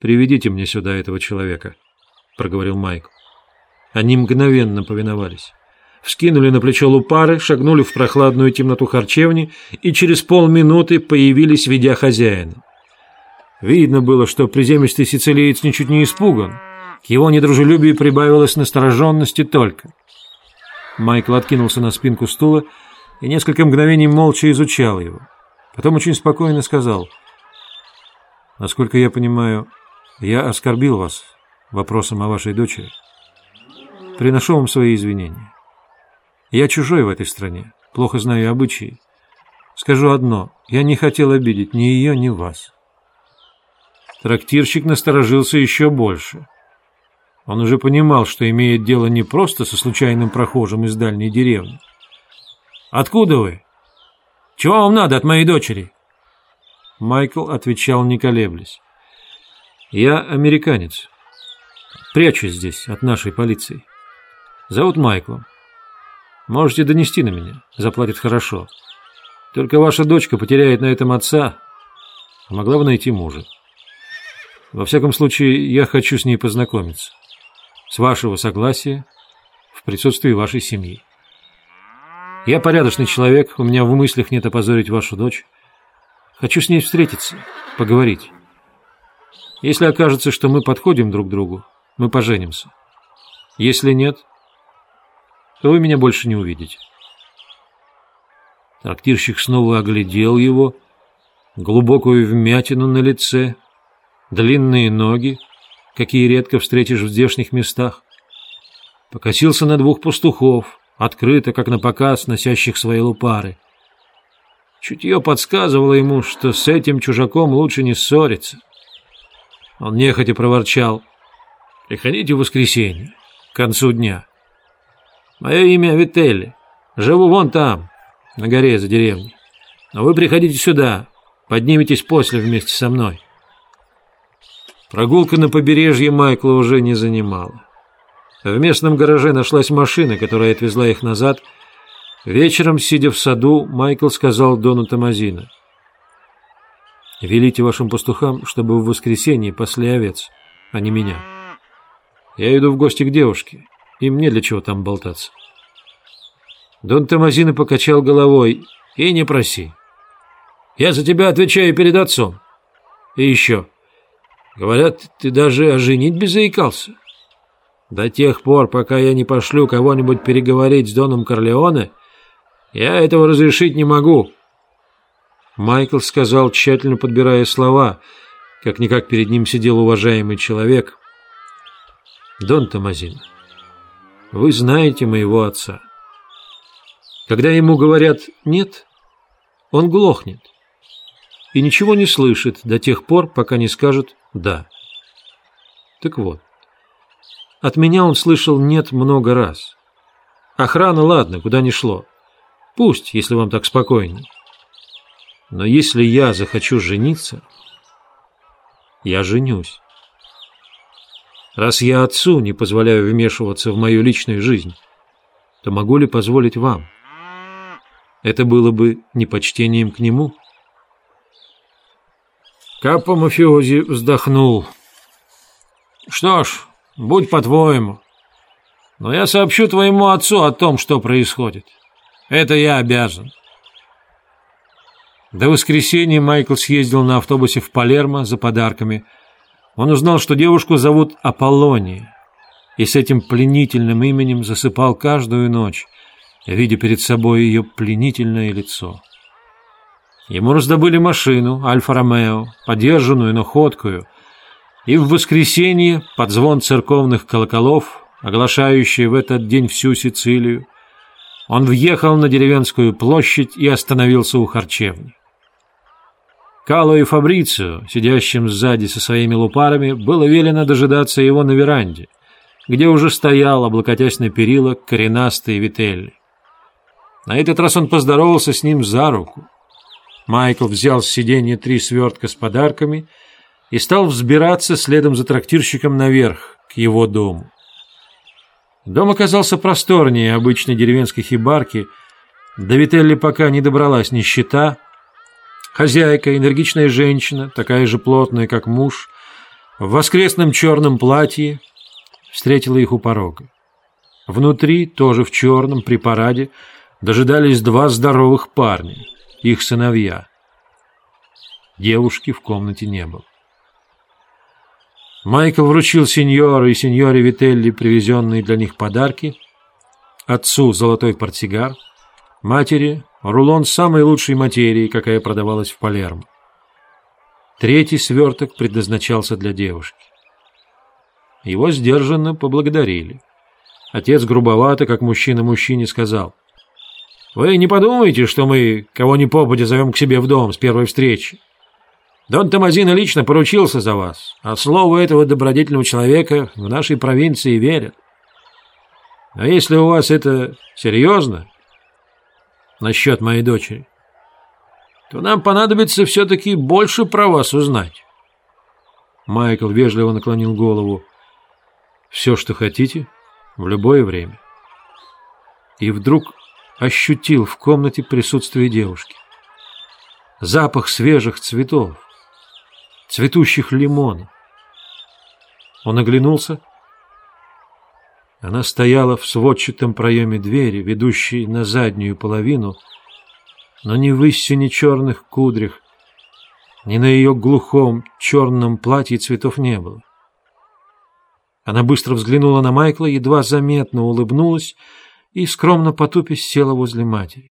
«Приведите мне сюда этого человека», — проговорил Майк. Они мгновенно повиновались. Вскинули на плечо лупары, шагнули в прохладную темноту харчевни и через полминуты появились, ведя хозяина. Видно было, что приземистый сицилиец ничуть не испуган. К его недружелюбию прибавилось настороженности только. Майкл откинулся на спинку стула и несколько мгновений молча изучал его. Потом очень спокойно сказал, «Насколько я понимаю, я оскорбил вас вопросом о вашей дочери. Приношу вам свои извинения. Я чужой в этой стране, плохо знаю обычаи. Скажу одно, я не хотел обидеть ни ее, ни вас». Трактирщик насторожился еще больше. Он уже понимал, что имеет дело не просто со случайным прохожим из дальней деревни. «Откуда вы? Чего вам надо от моей дочери?» Майкл отвечал, не колеблясь. «Я американец. Прячусь здесь от нашей полиции. Зовут Майклом. Можете донести на меня, заплатят хорошо. Только ваша дочка потеряет на этом отца, а могла бы найти мужа. Во всяком случае, я хочу с ней познакомиться. С вашего согласия, в присутствии вашей семьи. Я порядочный человек, у меня в мыслях нет опозорить вашу дочь. Хочу с ней встретиться, поговорить. Если окажется, что мы подходим друг к другу, мы поженимся. Если нет, то вы меня больше не увидите. Трактирщик снова оглядел его, глубокую вмятину на лице — длинные ноги, какие редко встретишь в здешних местах. Покосился на двух пастухов, открыто, как на показ, носящих свои лупары. Чутье подсказывало ему, что с этим чужаком лучше не ссориться. Он нехотя проворчал. «Приходите в воскресенье, к концу дня. Мое имя Вителли. Живу вон там, на горе за деревней. Но вы приходите сюда, подниметесь после вместе со мной». Прогулка на побережье Майкла уже не занимала. В местном гараже нашлась машина, которая отвезла их назад. Вечером, сидя в саду, Майкл сказал Дону Томазина. «Велите вашим пастухам, чтобы в воскресенье пасли овец, а не меня. Я иду в гости к девушке, и мне для чего там болтаться». Дон Томазина покачал головой. «И не проси. Я за тебя отвечаю перед отцом. И еще». Говорят, ты даже о женитьбе заикался. До тех пор, пока я не пошлю кого-нибудь переговорить с Доном Корлеоне, я этого разрешить не могу. Майкл сказал, тщательно подбирая слова, как-никак перед ним сидел уважаемый человек. Дон Томазин, вы знаете моего отца. Когда ему говорят «нет», он глохнет и ничего не слышит до тех пор, пока не скажут «да». Так вот, от меня он слышал «нет» много раз. Охрана, ладно, куда ни шло. Пусть, если вам так спокойней. Но если я захочу жениться, я женюсь. Раз я отцу не позволяю вмешиваться в мою личную жизнь, то могу ли позволить вам? Это было бы непочтением к нему?» Капо мафиози вздохнул. «Что ж, будь по-твоему. Но я сообщу твоему отцу о том, что происходит. Это я обязан». До воскресенья Майкл съездил на автобусе в Палермо за подарками. Он узнал, что девушку зовут Аполлония, и с этим пленительным именем засыпал каждую ночь, видя перед собой ее пленительное лицо. Ему раздобыли машину Альфа-Ромео, подержанную, но ходкую, и в воскресенье под звон церковных колоколов, оглашающий в этот день всю Сицилию, он въехал на деревенскую площадь и остановился у харчевни. Кало и Фабрицио, сидящим сзади со своими лупарами, было велено дожидаться его на веранде, где уже стоял, облокотясь на перила, коренастый Вителли. На этот раз он поздоровался с ним за руку. Майкл взял с сиденья три свертка с подарками и стал взбираться следом за трактирщиком наверх, к его дому. Дом оказался просторнее обычной деревенской хибарки. До Вителли пока не добралась нищета. Хозяйка, энергичная женщина, такая же плотная, как муж, в воскресном черном платье встретила их у порога. Внутри, тоже в черном, при параде, дожидались два здоровых парня, их сыновья. Девушки в комнате не было. Майкл вручил сеньору и сеньоре Вителли привезенные для них подарки, отцу золотой портсигар, матери рулон самой лучшей материи, какая продавалась в Палермо. Третий сверток предназначался для девушки. Его сдержанно поблагодарили. Отец грубовато, как мужчина мужчине, сказал, «Вы не подумайте, что мы кого ни попадя зовем к себе в дом с первой встречи. Дон Томазино лично поручился за вас, а слову этого добродетельного человека в нашей провинции верят. А если у вас это серьезно, насчет моей дочери, то нам понадобится все-таки больше про вас узнать. Майкл вежливо наклонил голову. «Все, что хотите, в любое время». И вдруг ощутил в комнате присутствие девушки. Запах свежих цветов, цветущих лимонов. Он оглянулся. Она стояла в сводчатом проеме двери, ведущей на заднюю половину, но ни в истине черных кудрях, ни на ее глухом черном платье цветов не было. Она быстро взглянула на Майкла, едва заметно улыбнулась и, скромно потупясь, села возле матери.